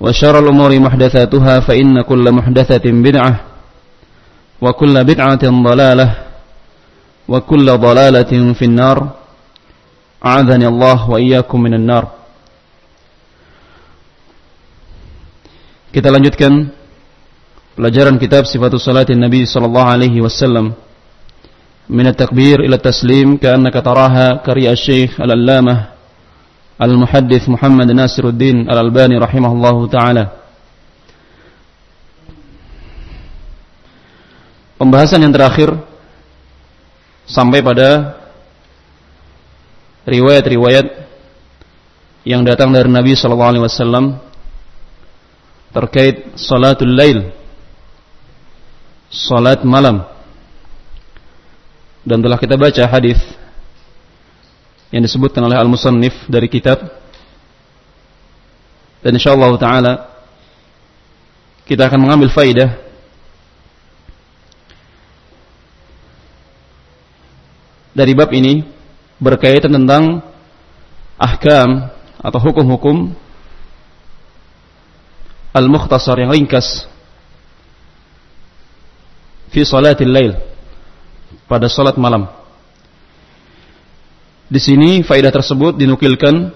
وشر الأمور محدثاتها فإن كل محدثة بدعة وكل بدعة ضلالة وكل ضلالة في النار. أعاذني الله وإياكم من النار. Kita lanjutkan pelajaran kitab Sifatul Salatin Nabi sallallahu alaihi wasallam. من التكبير إلى التسليم كأنك تراها كري الشيخ الألامة Al-Muhaddis Muhammad Nasiruddin Al-Albani rahimahullahu taala. Pembahasan yang terakhir sampai pada riwayat-riwayat yang datang dari Nabi sallallahu alaihi wasallam terkait salatul lail salat malam dan telah kita baca hadis yang disebutkan oleh al-musannif dari kitab dan insyaallah taala kita akan mengambil faidah dari bab ini berkaitan tentang ahkam atau hukum-hukum al-mukhtasar yang ringkas fi salatil lail pada salat malam. Di sini faedah tersebut dinukilkan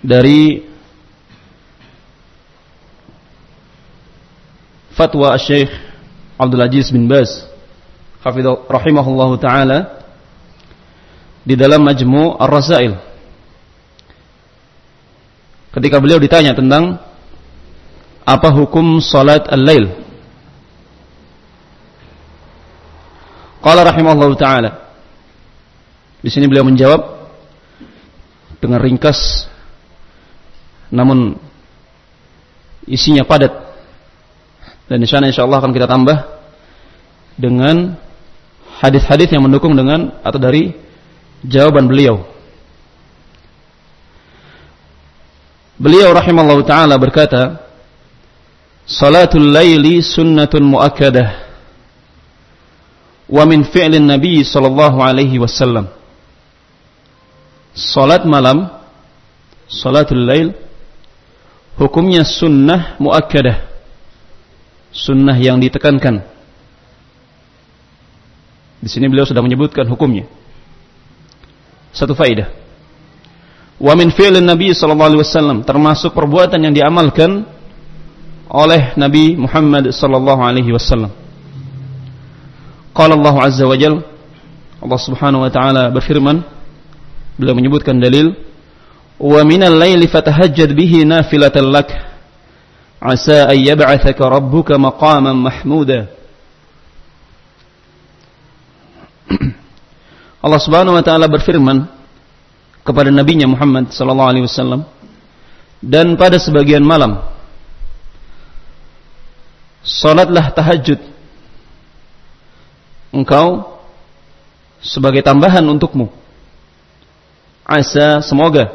dari fatwa Syekh Abdul Aziz bin Baz hafizah rahimahullahu taala di dalam Majmu' Ar-Rasail. Ketika beliau ditanya tentang apa hukum salat al-lail Qala rahimahullah taala. Di sini beliau menjawab dengan ringkas namun isinya padat. Dan di sana insyaallah akan kita tambah dengan hadis-hadis yang mendukung dengan atau dari jawaban beliau. Beliau rahimahullah taala berkata, "Salatul laili sunnatun muakkadah." wa min fi'lin Nabi sallallahu alaihi wasallam. Salat malam, salatul lail hukumnya sunnah muakkadah. Sunnah yang ditekankan. Di sini beliau sudah menyebutkan hukumnya. Satu faidah. Wa min fi'lin Nabi sallallahu alaihi wasallam termasuk perbuatan yang diamalkan oleh Nabi Muhammad sallallahu alaihi wasallam. Qala Allah Azza wa Jal Allah Subhanahu wa taala berfirman beliau menyebutkan dalil wa minal laili fatahajjad bihi nafilatan lak. Asa an yab'athaka rabbuka maqaman mahmuda. Allah Subhanahu wa taala berfirman kepada nabinya Muhammad sallallahu alaihi wasallam dan pada sebagian malam salatlah tahajud engkau sebagai tambahan untukmu. Asa semoga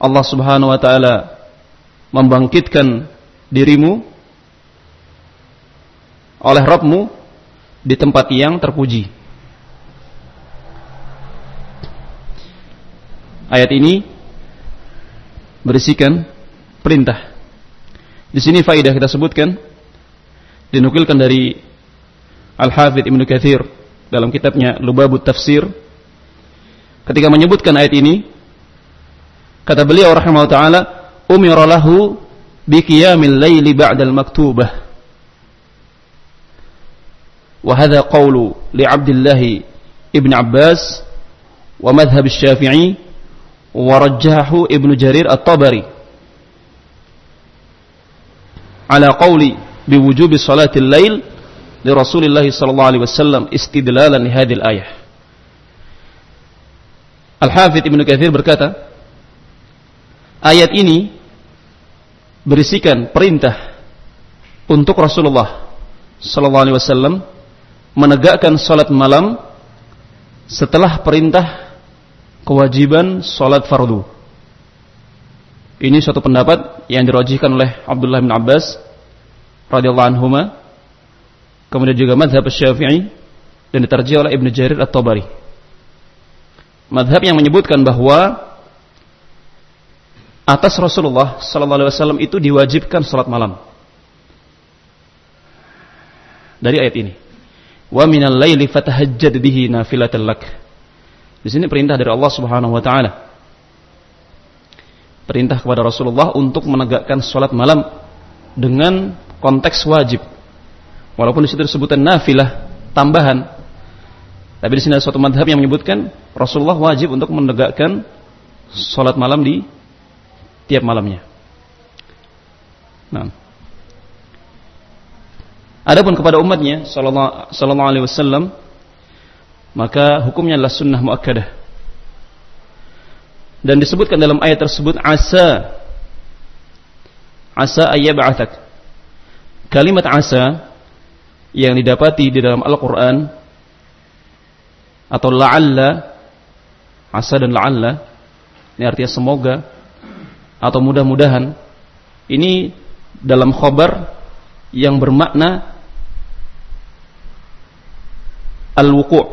Allah Subhanahu wa taala membangkitkan dirimu oleh Rabbmu di tempat yang terpuji. Ayat ini berisikan perintah. Di sini faidah kita sebutkan dinukilkan dari Al-Hafidh Ibnu Katsir dalam kitabnya Lubabut Tafsir ketika menyebutkan ayat ini kata beliau rahimahullah taala umira lahu bi qiyamil laili ba'dal maktubah. Wa hadha qawlu li Abdullah ibn Abbas wa madhhab Syafi'i wa rajjahu Ibnu Jarir At-Tabari. Ala qawli biwujubi salatil lail li Rasulillah sallallahu alaihi wasallam istidlalan li hadhihi al-ayah Al-Hafidh Ibnu Katsir berkata, ayat ini berisikan perintah untuk Rasulullah sallallahu alaihi wasallam menegakkan salat malam setelah perintah kewajiban salat fardu. Ini suatu pendapat yang dirajihkan oleh Abdullah bin Abbas radhiyallahu anhuma kemudian juga madhab Syafi'i dan diterjemah oleh Ibnu Jarir At-Tabari madhab yang menyebutkan bahwa atas Rasulullah sallallahu alaihi wasallam itu diwajibkan salat malam. Dari ayat ini. Wa minal laili fatahajjad bihi nafilatan lak. Di sini perintah dari Allah Subhanahu wa taala. Perintah kepada Rasulullah untuk menegakkan salat malam dengan konteks wajib. Walaupun di situ disebutkan nafilah, tambahan, tapi di sini ada suatu madhab yang menyebutkan Rasulullah wajib untuk menegakkan sholat malam di tiap malamnya. Nah. Adapun kepada umatnya sallallahu alaihi wasallam maka hukumnya adalah sunnah muakkadah. Dan disebutkan dalam ayat tersebut asa asa ayyab'atsak. Kalimat asa yang didapati di dalam Al-Qur'an atau la'alla asa dan la'alla ini artinya semoga atau mudah-mudahan ini dalam khabar yang bermakna al-wuqu'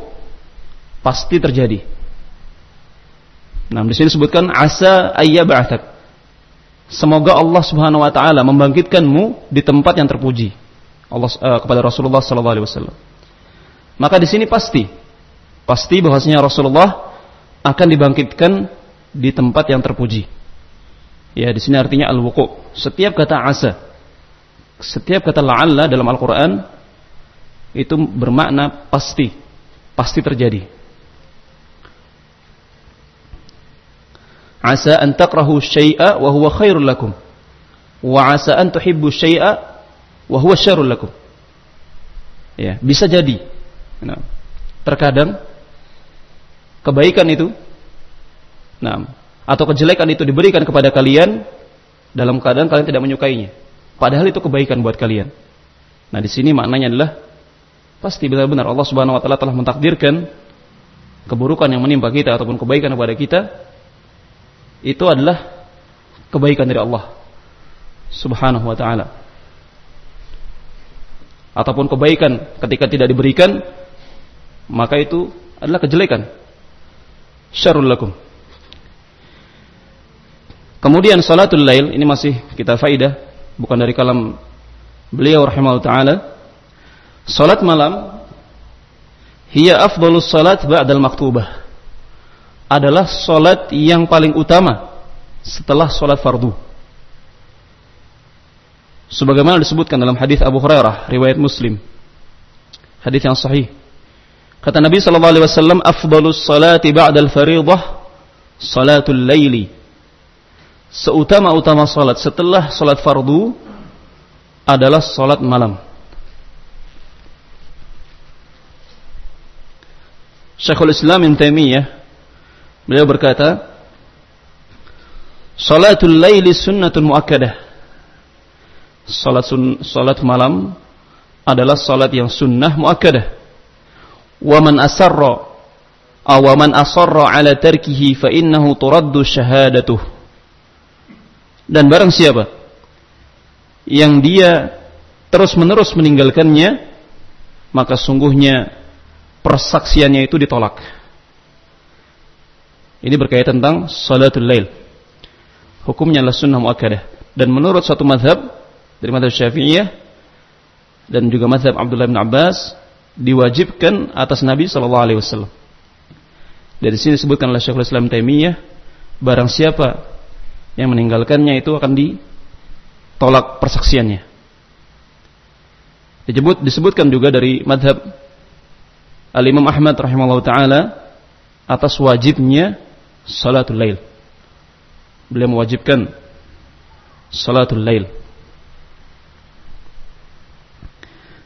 pasti terjadi. Nah, di sini disebutkan asa ayyab'atsak. Semoga Allah Subhanahu wa taala membangkitkanmu di tempat yang terpuji. Allah uh, kepada Rasulullah sallallahu alaihi wasallam. Maka di sini pasti pasti bahwasanya Rasulullah akan dibangkitkan di tempat yang terpuji. Ya, di sini artinya al-wuqu. Setiap kata asa, setiap kata la'alla dalam Al-Qur'an itu bermakna pasti, pasti terjadi. Asa an takrahu syai'a wa huwa khairul lakum. Wa asa an tuhibbu syai'a wa huwa syarrul lakum. Ya, bisa jadi. Nah, terkadang kebaikan itu nah, atau kejelekan itu diberikan kepada kalian dalam keadaan kalian tidak menyukainya. Padahal itu kebaikan buat kalian. Nah, di sini maknanya adalah pasti benar-benar Allah Subhanahu wa taala telah mentakdirkan keburukan yang menimpa kita ataupun kebaikan kepada kita itu adalah kebaikan dari Allah Subhanahu wa taala. Ataupun kebaikan ketika tidak diberikan maka itu adalah kejelekan syarul lakum. Kemudian salatul lail ini masih kita faidah bukan dari kalam beliau rahimahullah taala. Salat malam hiya afdalus salat ba'dal maktubah. Adalah salat yang paling utama setelah salat fardu. Sebagaimana disebutkan dalam hadis Abu Hurairah riwayat Muslim. Hadis yang sahih Kata Nabi sallallahu alaihi wasallam, "Afdhalus salati ba'dal fariidhah salatul laili." Seutama-utama salat setelah salat fardu adalah salat malam. Syekhul Islam Ibn Taimiyah beliau berkata, "Salatul laili sunnatun muakkadah." Salat sun, salat malam adalah salat yang sunnah muakkadah wa asarra aw man asarra ala tarkihi fa innahu dan barang siapa yang dia terus-menerus meninggalkannya maka sungguhnya persaksiannya itu ditolak. Ini berkaitan tentang salatul lail. Hukumnya adalah sunnah muakkadah. Dan menurut satu madhab dari madhab syafi'iyah dan juga madhab Abdullah bin Abbas diwajibkan atas Nabi Shallallahu Alaihi Wasallam. Dari sini disebutkan oleh Syekhul Islam Taimiyah, barang siapa yang meninggalkannya itu akan ditolak persaksiannya. Disebut, disebutkan juga dari madhab Al-Imam Ahmad rahimahullah ta'ala atas wajibnya salatul lail. Beliau mewajibkan salatul lail.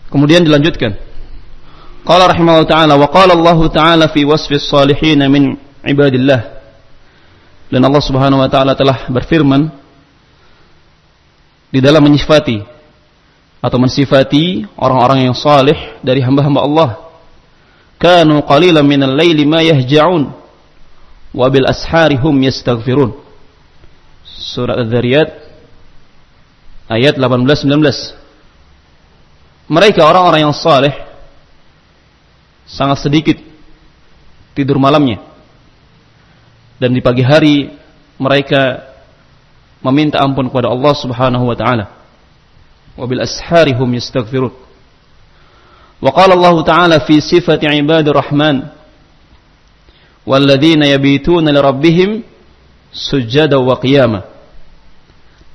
Kemudian dilanjutkan. Qala rahimahullah ta'ala wa qala Allah ta'ala fi wasfi salihin min ibadillah. Dan Allah Subhanahu wa taala telah berfirman di dalam menyifati atau mensifati orang-orang yang saleh dari hamba-hamba Allah. Kanu qalilan minal laili ma yahja'un wa bil ashari hum yastaghfirun. Surat Adz-Dzariyat ayat 18 19. Mereka orang-orang yang saleh sangat sedikit tidur malamnya. Dan di pagi hari mereka meminta ampun kepada Allah Subhanahu wa taala. Wabil ashari hum yastaghfirun. Wa qala Allah taala fi sifati ibadir rahman walladzina yabituna li rabbihim sujada wa qiyama.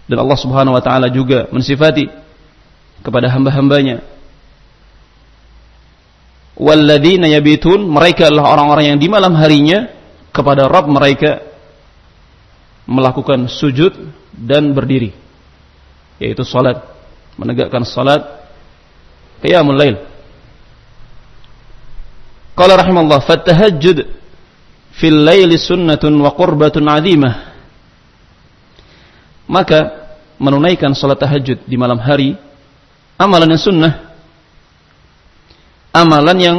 Dan Allah Subhanahu wa taala juga mensifati kepada hamba-hambanya walladzina yabitun mereka adalah orang-orang yang di malam harinya kepada Rabb mereka melakukan sujud dan berdiri yaitu salat menegakkan salat qiyamul lail. Qala rahimallah fatahajjud fil laili sunnatun wa qurbatun azimah. Maka menunaikan salat tahajud di malam hari amalan yang sunnah amalan yang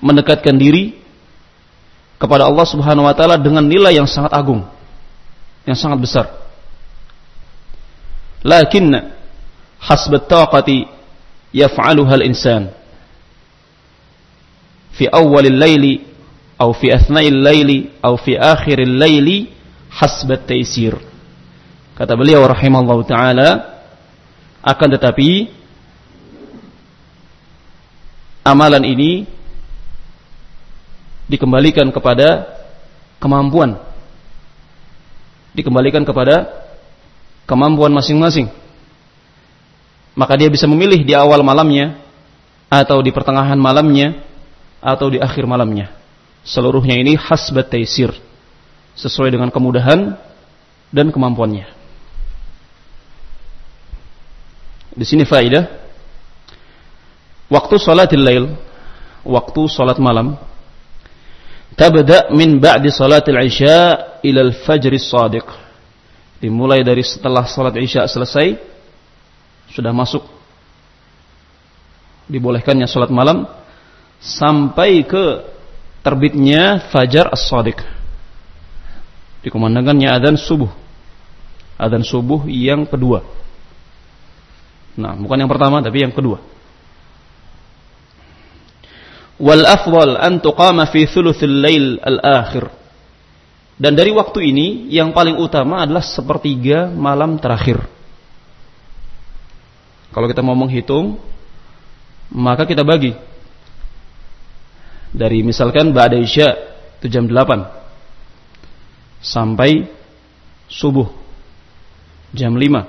mendekatkan diri kepada Allah Subhanahu wa taala dengan nilai yang sangat agung, yang sangat besar. Lakin hasbat taqati yaf'aluha al-insan fi awal al-laili atau fi athna' al-laili atau fi akhir al-laili hasbat taysir. Kata beliau rahimallahu taala akan tetapi amalan ini dikembalikan kepada kemampuan dikembalikan kepada kemampuan masing-masing maka dia bisa memilih di awal malamnya atau di pertengahan malamnya atau di akhir malamnya. Seluruhnya ini hasbat taisir sesuai dengan kemudahan dan kemampuannya. Di sini faedah waktu salatil lail, waktu salat malam tabda min ba'di salatil isya ila al-fajr as-sadiq. Dimulai dari setelah salat isya selesai sudah masuk. Dibolehkannya sholat malam sampai ke terbitnya fajar as-sadiq. Dikumandangkannya adzan subuh. Adzan subuh yang kedua. Nah bukan yang pertama tapi yang kedua wal afdal an tuqama fi thuluthil lail al-akhir dan dari waktu ini yang paling utama adalah sepertiga malam terakhir kalau kita mau menghitung, maka kita bagi. Dari misalkan Ba'da Isya itu jam 8 sampai subuh jam 5.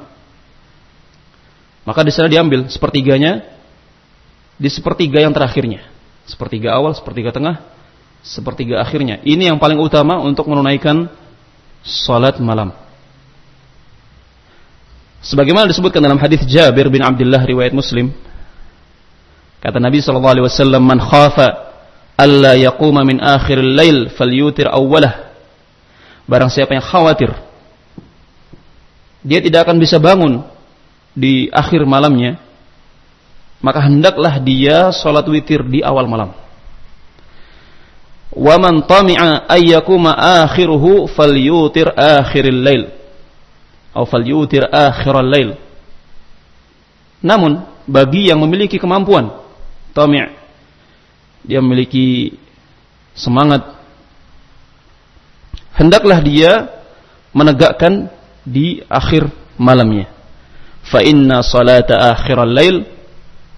Maka di sana diambil sepertiganya di sepertiga yang terakhirnya. Sepertiga awal, sepertiga tengah, sepertiga akhirnya. Ini yang paling utama untuk menunaikan salat malam. Sebagaimana disebutkan dalam hadis Jabir bin Abdullah riwayat Muslim, kata Nabi sallallahu alaihi wasallam, "Man khafa alla yaquma min akhir al-lail falyutir awwalah." Barang siapa yang khawatir dia tidak akan bisa bangun di akhir malamnya, maka hendaklah dia salat witir di awal malam. Wa man tami'a ayyakuma akhiruhu falyutir akhiril lail atau falyutir akhiral lail. Namun bagi yang memiliki kemampuan, tami' dia memiliki semangat hendaklah dia menegakkan di akhir malamnya. Fa inna salata akhiral lail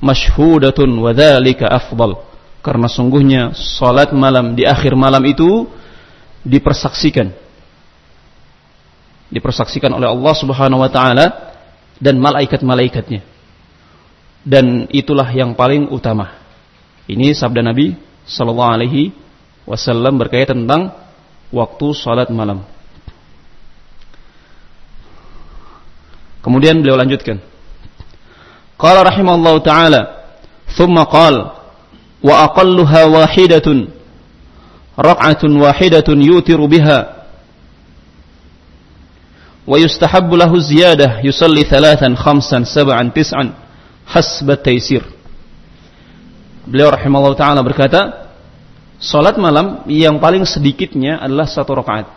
mashhudatun wa dzalika afdal. Karena sungguhnya salat malam di akhir malam itu dipersaksikan. Dipersaksikan oleh Allah Subhanahu wa taala dan malaikat-malaikatnya dan itulah yang paling utama. Ini sabda Nabi sallallahu alaihi wasallam berkaitan tentang waktu salat malam. Kemudian beliau lanjutkan. Qala rahimallahu taala, thumma qala wa aqalluha wahidatun rak'atun wahidatun yutiru biha wa yustahabbu lahu ziyadah yusalli thalathan khamsan sab'an tis'an hasbat taisir. Beliau rahimahullah taala berkata, salat malam yang paling sedikitnya adalah satu rakaat.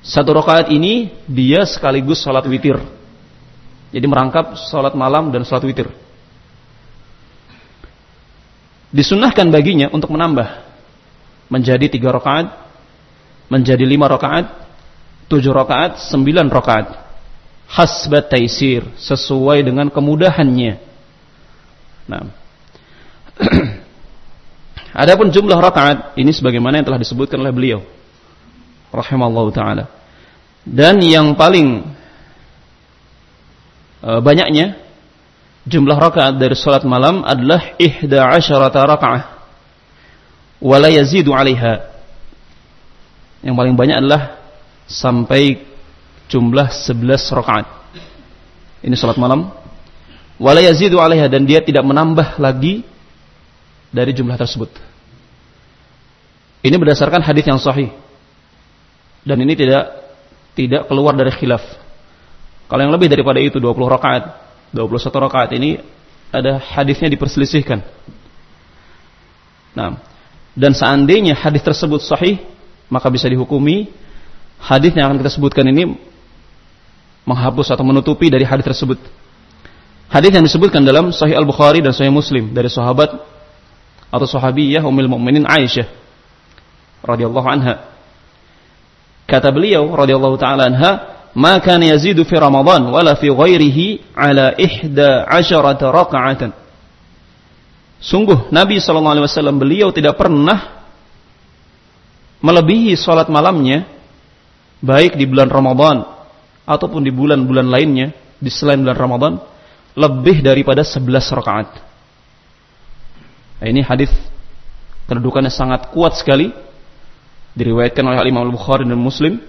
Satu rakaat ini dia sekaligus salat witir. Jadi merangkap salat malam dan salat witir. Disunahkan baginya untuk menambah menjadi tiga rakaat, menjadi lima rakaat, tujuh rakaat, sembilan rakaat hasbat taisir sesuai dengan kemudahannya. Nah. Adapun jumlah rakaat ini sebagaimana yang telah disebutkan oleh beliau rahimallahu taala. Dan yang paling banyaknya jumlah rakaat dari salat malam adalah ihda asyarata rakaah wala yazidu 'alaiha. Yang paling banyak adalah sampai jumlah 11 rakaat. Ini salat malam. Wala yazidu 'alaiha dan dia tidak menambah lagi dari jumlah tersebut. Ini berdasarkan hadis yang sahih. Dan ini tidak tidak keluar dari khilaf. Kalau yang lebih daripada itu 20 rakaat, 21 rakaat ini ada hadisnya diperselisihkan. Nah, dan seandainya hadis tersebut sahih, maka bisa dihukumi hadis yang akan kita sebutkan ini menghapus atau menutupi dari hadis tersebut. Hadis yang disebutkan dalam Sahih Al Bukhari dan Sahih Muslim dari sahabat atau sahabiyah Ummul Mukminin Aisyah radhiyallahu anha. Kata beliau radhiyallahu taala anha, "Ma kana yazidu fi Ramadan wala fi ghairihi ala ihda asharata raka'atan." Sungguh Nabi sallallahu alaihi wasallam beliau tidak pernah melebihi salat malamnya baik di bulan Ramadan ataupun di bulan-bulan lainnya di selain bulan Ramadan lebih daripada 11 rakaat. Nah, ini hadis kedudukannya sangat kuat sekali diriwayatkan oleh Imam Al-Bukhari dan Muslim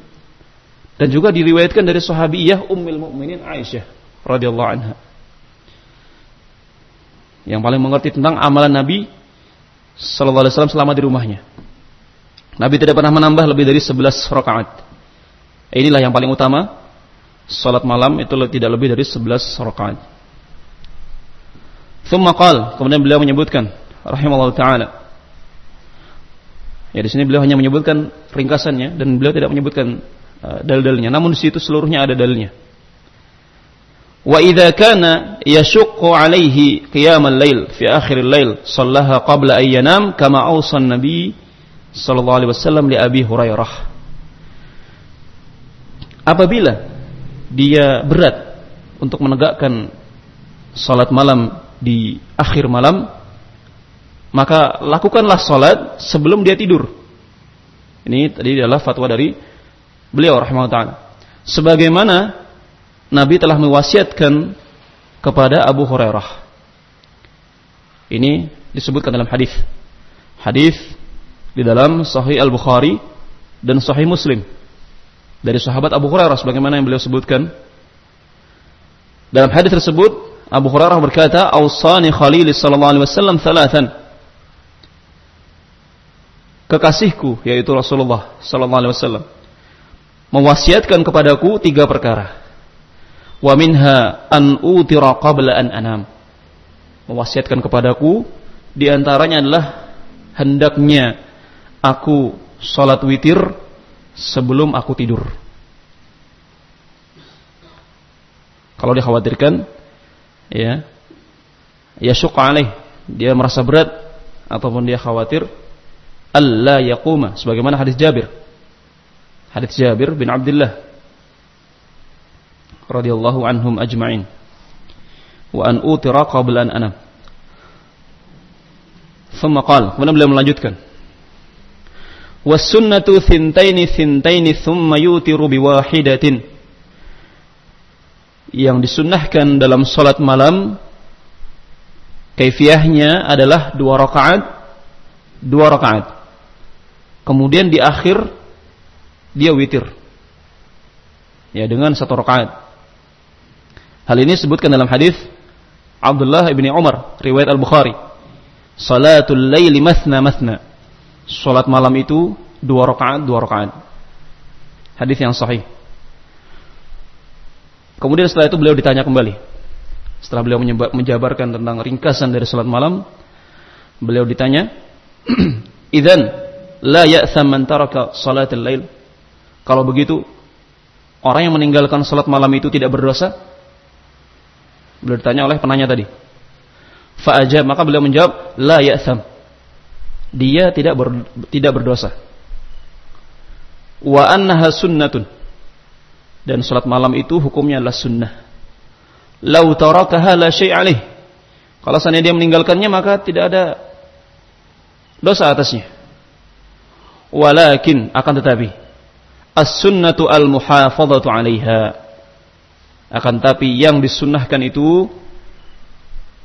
dan juga diriwayatkan dari sahabiyah Ummul Mukminin Aisyah radhiyallahu anha. Yang paling mengerti tentang amalan Nabi sallallahu alaihi wasallam selama di rumahnya. Nabi tidak pernah menambah lebih dari 11 rakaat. Inilah yang paling utama salat malam itu tidak lebih dari 11 rakaat. Thumma qal, kemudian beliau menyebutkan rahimallahu taala. Ya di sini beliau hanya menyebutkan ringkasannya dan beliau tidak menyebutkan dalil-dalilnya. Namun di situ seluruhnya ada dalilnya. Wa idza kana yashuqqu alaihi qiyamul lail fi akhir lail sallaha qabla an yanam kama awsa an-nabi sallallahu alaihi wasallam li Abi Hurairah. Apabila dia berat untuk menegakkan salat malam di akhir malam, maka lakukanlah salat sebelum dia tidur. Ini tadi adalah fatwa dari beliau rahimahullah taala. Sebagaimana Nabi telah mewasiatkan kepada Abu Hurairah. Ini disebutkan dalam hadis. Hadis di dalam Sahih Al-Bukhari dan Sahih Muslim dari sahabat Abu Hurairah sebagaimana yang beliau sebutkan. Dalam hadis tersebut Abu Hurairah berkata, "Ausani Khalil sallallahu alaihi wasallam thalathan." Kekasihku yaitu Rasulullah sallallahu alaihi wasallam mewasiatkan kepadaku tiga perkara. Wa minha an utira qabla an anam. Mewasiatkan kepadaku di antaranya adalah hendaknya aku salat witir sebelum aku tidur. Kalau dikhawatirkan ya yashuq alaih dia merasa berat ataupun dia khawatir alla yaquma sebagaimana hadis Jabir hadis Jabir bin Abdullah radhiyallahu anhum ajma'in. Wa an utira qabla an anam. Thumma qala kemudian beliau melanjutkan. Was sunnatu thintaini thintaini thumma yutiru yang disunnahkan dalam salat malam kaifiahnya adalah dua rakaat dua rakaat. Kemudian di akhir dia witir. Ya dengan satu rakaat. Hal ini disebutkan dalam hadis Abdullah bin Umar riwayat Al-Bukhari. Salatul laili masna masna. Salat malam itu dua rakaat dua rakaat. Hadis yang sahih. Kemudian setelah itu beliau ditanya kembali. Setelah beliau menjabarkan tentang ringkasan dari salat malam beliau ditanya idzan la ya'tham man taraka salatul lail. Kalau begitu, orang yang meninggalkan salat malam itu tidak berdosa? Beliau ditanya oleh penanya tadi. Fa'ajab, maka beliau menjawab, la ya'tham. Dia tidak ber, tidak berdosa. Wa annaha sunnatun. Dan salat malam itu hukumnya adalah sunnah. Lau tarakaha la syai' Kalau seandainya dia meninggalkannya maka tidak ada dosa atasnya walakin akan tetapi as-sunnatu al-muhafadhatu 'alaiha. Akan tapi yang disunnahkan itu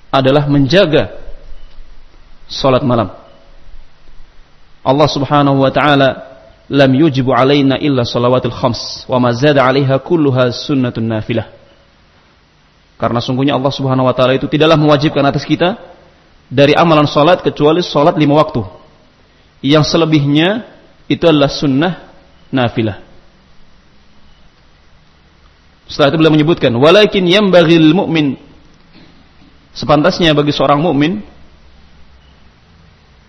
adalah menjaga salat malam. Allah Subhanahu wa taala lam yujibu alaina illa salawatul khams wa ma zada 'alaiha kulluha sunnatun nafilah. Karena sungguhnya Allah Subhanahu wa taala itu tidaklah mewajibkan atas kita dari amalan salat kecuali salat lima waktu. Yang selebihnya itu adalah sunnah nafilah. Setelah itu beliau menyebutkan, walakin yang bagil mu'min sepantasnya bagi seorang mukmin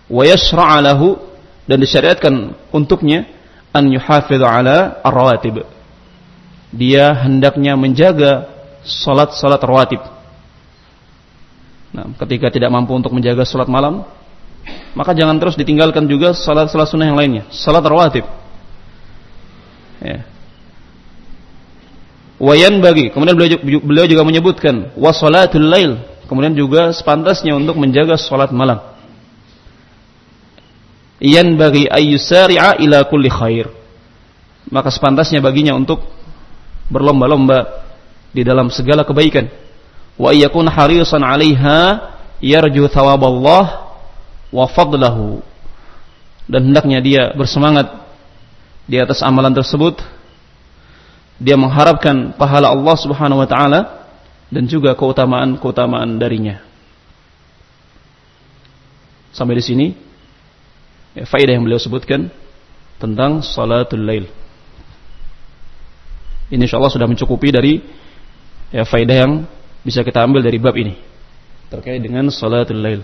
wa yashra'a lahu dan disyariatkan untuknya an yuhafidhu ala ar-rawatib. Dia hendaknya menjaga salat-salat rawatib. Nah, ketika tidak mampu untuk menjaga salat malam, maka jangan terus ditinggalkan juga salat-salat sunnah yang lainnya, salat rawatib. Ya. Wayan bagi, kemudian beliau, juga menyebutkan wasolatul lail, kemudian juga sepantasnya untuk menjaga salat malam. Yan bagi ayyusari'a ila kulli khair. Maka sepantasnya baginya untuk berlomba-lomba di dalam segala kebaikan. Wa iyakun harisan 'alaiha yarju thawaballah wa fadlahu dan hendaknya dia bersemangat di atas amalan tersebut dia mengharapkan pahala Allah Subhanahu wa taala dan juga keutamaan-keutamaan darinya. Sampai di sini ya, faedah yang beliau sebutkan tentang salatul lail. Ini insyaallah sudah mencukupi dari ya, faedah yang bisa kita ambil dari bab ini terkait dengan salatul lail.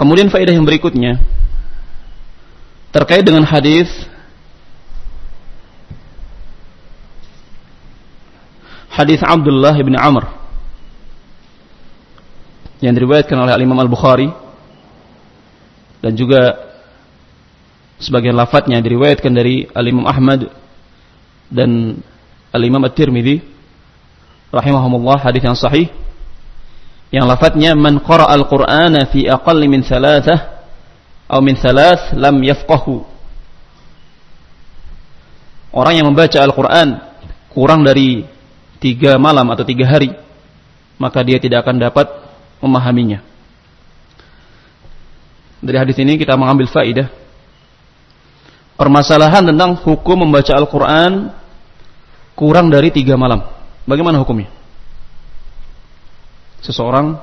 Kemudian faedah yang berikutnya. Terkait dengan hadis. Hadis Abdullah bin Amr. Yang diriwayatkan oleh Imam Al Bukhari dan juga sebagian lafadznya diriwayatkan dari Al Imam Ahmad dan Al Imam At-Tirmidzi rahimahumullah hadis yang sahih yang lafadznya man qara al-Qur'ana fi aqalli min thalathah atau min thalath lam yafqahu. Orang yang membaca Al-Qur'an kurang dari tiga malam atau tiga hari, maka dia tidak akan dapat memahaminya. Dari hadis ini kita mengambil faidah permasalahan tentang hukum membaca Al-Quran kurang dari tiga malam. Bagaimana hukumnya? Seseorang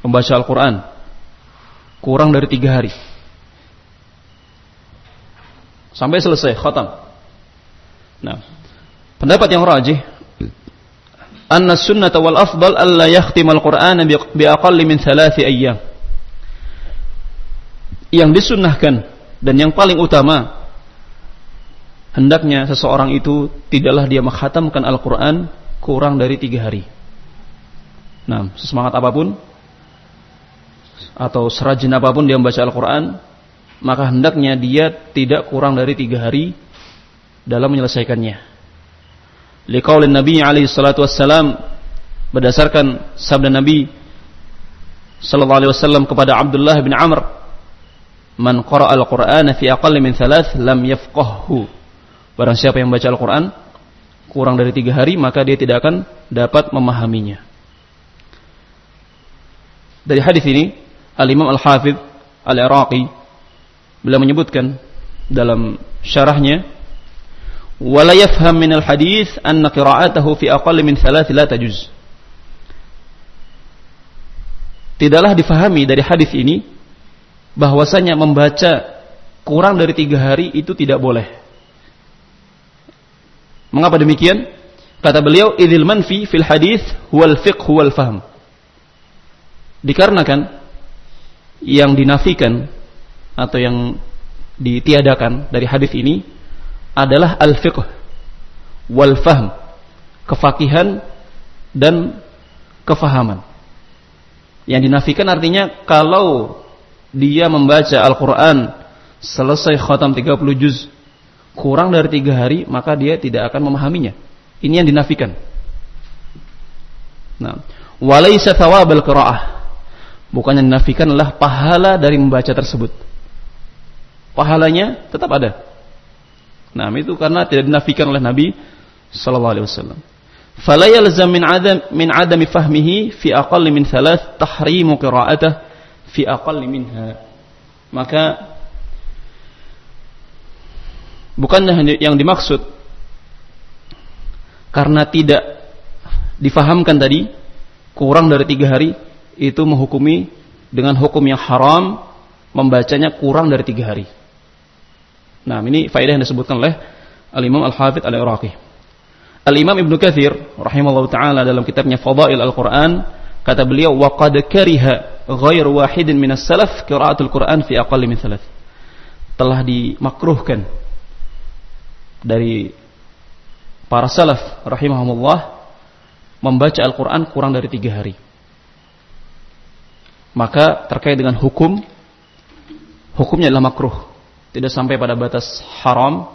membaca Al-Quran kurang dari tiga hari sampai selesai khatam. Nah, pendapat yang rajih anna sunnah wal afdal alla yakhtim al-Qur'an bi aqalli min thalathi ayyam. yang disunnahkan dan yang paling utama hendaknya seseorang itu tidaklah dia menghatamkan Al-Quran kurang dari tiga hari. Nah, sesemangat apa pun atau serajin apa pun dia membaca Al-Quran, maka hendaknya dia tidak kurang dari tiga hari dalam menyelesaikannya. Liqaulin Nabi alaihi salatu wassalam berdasarkan sabda Nabi sallallahu alaihi wasallam kepada Abdullah bin Amr, "Man qara'a al-Qur'ana fi aqall min thalath lam yafqahhu." Barang siapa yang baca Al-Qur'an kurang dari tiga hari, maka dia tidak akan dapat memahaminya. Dari hadis ini, Al-Imam Al-Hafidh Al-Iraqi beliau menyebutkan dalam syarahnya wala yafham min al-hadis anna qira'atahu fi aqall min thalath la tajuz. Tidaklah difahami dari hadis ini bahwasanya membaca kurang dari tiga hari itu tidak boleh. Mengapa demikian? Kata beliau idil manfi fil hadis wal fiqh wal fahm dikarenakan yang dinafikan atau yang ditiadakan dari hadis ini adalah al-fiqh wal fahm, kefakihan dan kefahaman. Yang dinafikan artinya kalau dia membaca Al-Quran selesai khatam 30 juz kurang dari tiga hari maka dia tidak akan memahaminya. Ini yang dinafikan. Nah, walaysa thawabal qiraah Bukannya dinafikan adalah pahala dari membaca tersebut. Pahalanya tetap ada. Nah, itu karena tidak dinafikan oleh Nabi sallallahu alaihi wasallam. Fala yalzam min adam min adami fahmihi fi aqall min thalath tahrimu qira'atah fi aqall minha. Maka bukannya yang dimaksud karena tidak difahamkan tadi kurang dari tiga hari itu menghukumi dengan hukum yang haram membacanya kurang dari tiga hari. Nah, ini faedah yang disebutkan oleh Al-Imam Al-Hafidh Al-Iraqi. Al-Imam Ibnu Katsir rahimahullah taala dalam kitabnya Fadail Al-Quran kata beliau wa qad kariha ghair wahidin min as-salaf qiraatul Quran fi aqall min thalath. Telah dimakruhkan dari para salaf rahimahumullah membaca Al-Quran kurang dari tiga hari maka terkait dengan hukum hukumnya adalah makruh. Tidak sampai pada batas haram.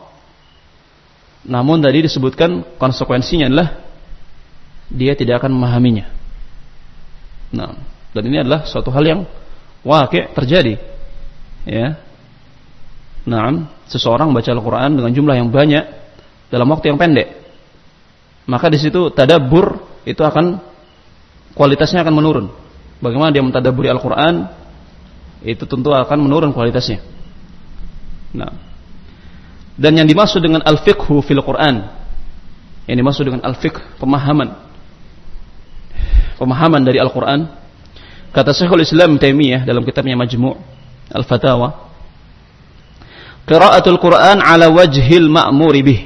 Namun tadi disebutkan konsekuensinya adalah dia tidak akan memahaminya. Nah dan ini adalah suatu hal yang wakil terjadi. Ya. Nah seseorang baca Al-Quran dengan jumlah yang banyak dalam waktu yang pendek. Maka di situ tadabbur itu akan kualitasnya akan menurun bagaimana dia mentadaburi Al-Quran itu tentu akan menurun kualitasnya. Nah. Dan yang dimaksud dengan al-fiqhu fil Quran yang dimaksud dengan al-fiqh pemahaman. Pemahaman dari Al-Quran. Kata Syekhul Islam Taimiyah dalam kitabnya Majmu' Al-Fatawa Qiraatul Quran ala wajhil ma'muri bih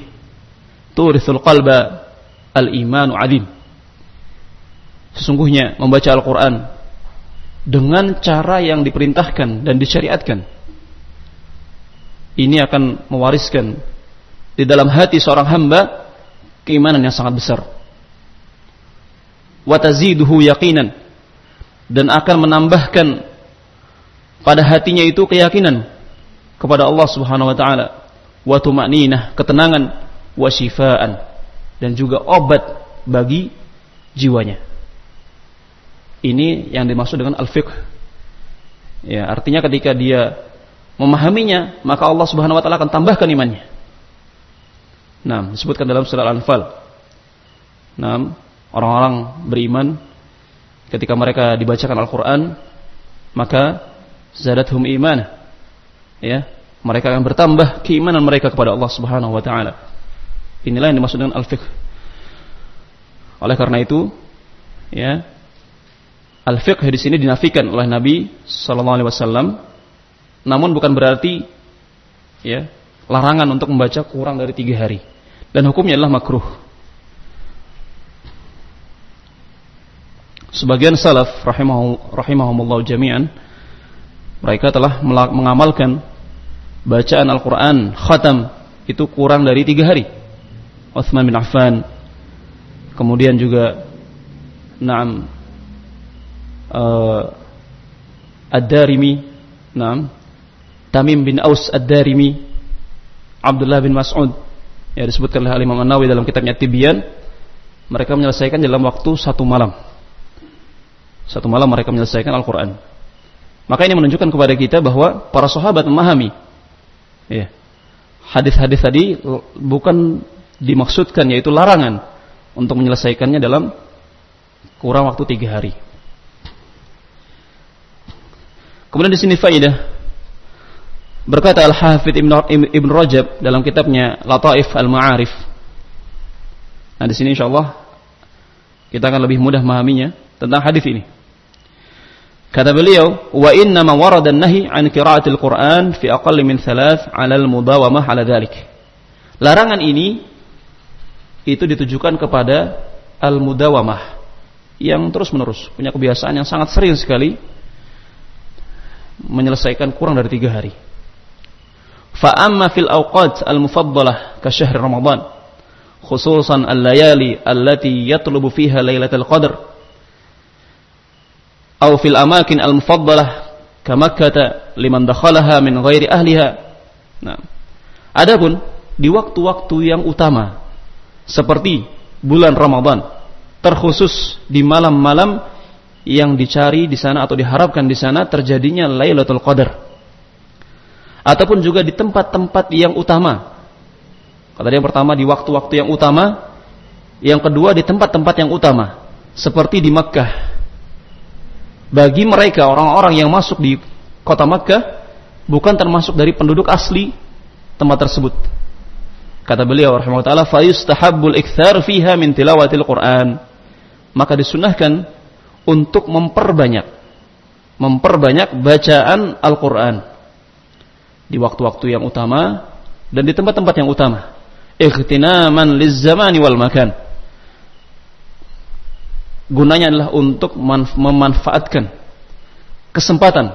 turithul qalba al-imanu adim sesungguhnya membaca Al-Quran dengan cara yang diperintahkan dan disyariatkan. Ini akan mewariskan di dalam hati seorang hamba keimanan yang sangat besar. Wataziduhu yaqinan dan akan menambahkan pada hatinya itu keyakinan kepada Allah Subhanahu wa taala wa tuma'ninah, ketenangan wa syifaan dan juga obat bagi jiwanya. Ini yang dimaksud dengan al-fiqh. Ya, artinya ketika dia memahaminya, maka Allah Subhanahu wa taala akan tambahkan imannya. Nah, disebutkan dalam surah Al-Anfal. Nah, orang-orang beriman ketika mereka dibacakan Al-Qur'an, maka zadathum iman. Ya, mereka akan bertambah keimanan mereka kepada Allah Subhanahu wa taala. Inilah yang dimaksud dengan al-fiqh. Oleh karena itu, ya, al-fiqh di sini dinafikan oleh Nabi sallallahu alaihi wasallam. Namun bukan berarti ya, larangan untuk membaca kurang dari tiga hari. Dan hukumnya adalah makruh. Sebagian salaf rahimahumullah jami'an mereka telah mengamalkan bacaan Al-Quran khatam itu kurang dari tiga hari. Uthman bin Affan, kemudian juga Naam uh, Ad-Darimi, Naam Tamim bin Aus Ad-Darimi, Abdullah bin Mas'ud yang disebutkan oleh Imam An-Nawawi dalam kitabnya Tibyan, mereka menyelesaikan dalam waktu satu malam. Satu malam mereka menyelesaikan Al-Quran. Maka ini menunjukkan kepada kita bahwa para sahabat memahami ya, hadis-hadis tadi bukan dimaksudkan yaitu larangan untuk menyelesaikannya dalam kurang waktu tiga hari. Kemudian di sini faidah berkata Al Hafidh Ibn, Ibn Rajab dalam kitabnya Lataif Al Ma'arif. Nah di sini insyaallah kita akan lebih mudah memahaminya tentang hadis ini. Kata beliau, "Wa inna ma warada an-nahy an qira'atil Qur'an fi aqall min thalath 'ala al-mudawamah 'ala dhalik." Larangan ini itu ditujukan kepada al-mudawamah yang terus-menerus punya kebiasaan yang sangat sering sekali menyelesaikan kurang dari tiga hari. Fa amma fil awqat al-mufaddalah ka syahr Ramadan khususan al-layali allati yatlubu fiha lailatul qadr atau fil amakin al-mufaddalah kamakkata liman dakhalaha min ghairi ahliha. Nah, adapun di waktu-waktu yang utama seperti bulan Ramadan terkhusus di malam-malam yang dicari di sana atau diharapkan di sana terjadinya Lailatul Qadar. Ataupun juga di tempat-tempat yang utama. Kata yang pertama di waktu-waktu yang utama, yang kedua di tempat-tempat yang utama, seperti di Makkah bagi mereka orang-orang yang masuk di kota Makkah bukan termasuk dari penduduk asli tempat tersebut. Kata beliau rahimahullah fa yustahabbul ikthar fiha min tilawatil Quran. Maka disunahkan untuk memperbanyak. Memperbanyak bacaan Al-Qur'an. Di waktu-waktu yang utama dan di tempat-tempat yang utama. Ikhtinaman liz zamani wal makan. Gunanya adalah untuk memanfaatkan kesempatan.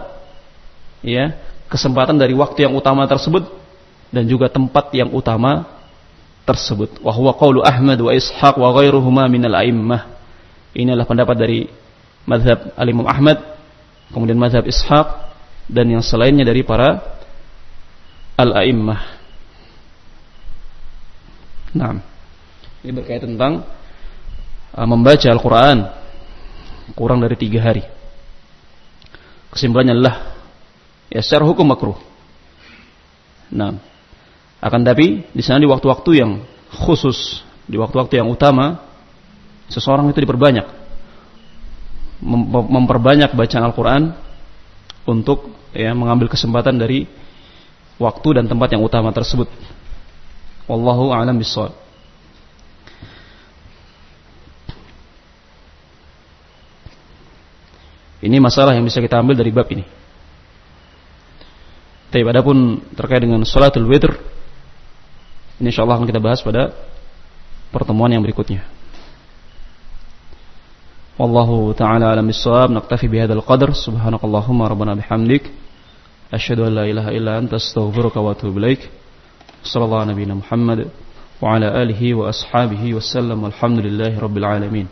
Ya kesempatan dari waktu yang utama tersebut dan juga tempat yang utama tersebut. Wa huwa qaulu Ahmad wa Ishaq wa ghairuhuma minal a'immah. Ini adalah pendapat dari mazhab Al-Imam Ahmad kemudian mazhab Ishaq dan yang selainnya dari para al-a'immah Nah, ini berkaitan tentang Uh, membaca Al-Quran kurang dari tiga hari. Kesimpulannya adalah ya secara hukum makruh. Nah, akan tapi di sana di waktu-waktu yang khusus, di waktu-waktu yang utama, seseorang itu diperbanyak memperbanyak bacaan Al-Quran untuk ya mengambil kesempatan dari waktu dan tempat yang utama tersebut. Wallahu a'lam bishawab. Ini masalah yang bisa kita ambil dari bab ini. Tapi adapun terkait dengan salatul witr, ini insyaallah akan kita bahas pada pertemuan yang berikutnya. Wallahu taala alam bisawab, naktafi bihadzal qadar, subhanakallahumma rabbana bihamdik, asyhadu an la ilaha illa anta astaghfiruka wa atubu ilaik. Sallallahu nabiyana Muhammad wa ala alihi wa ashabihi wasallam walhamdulillahi rabbil alamin.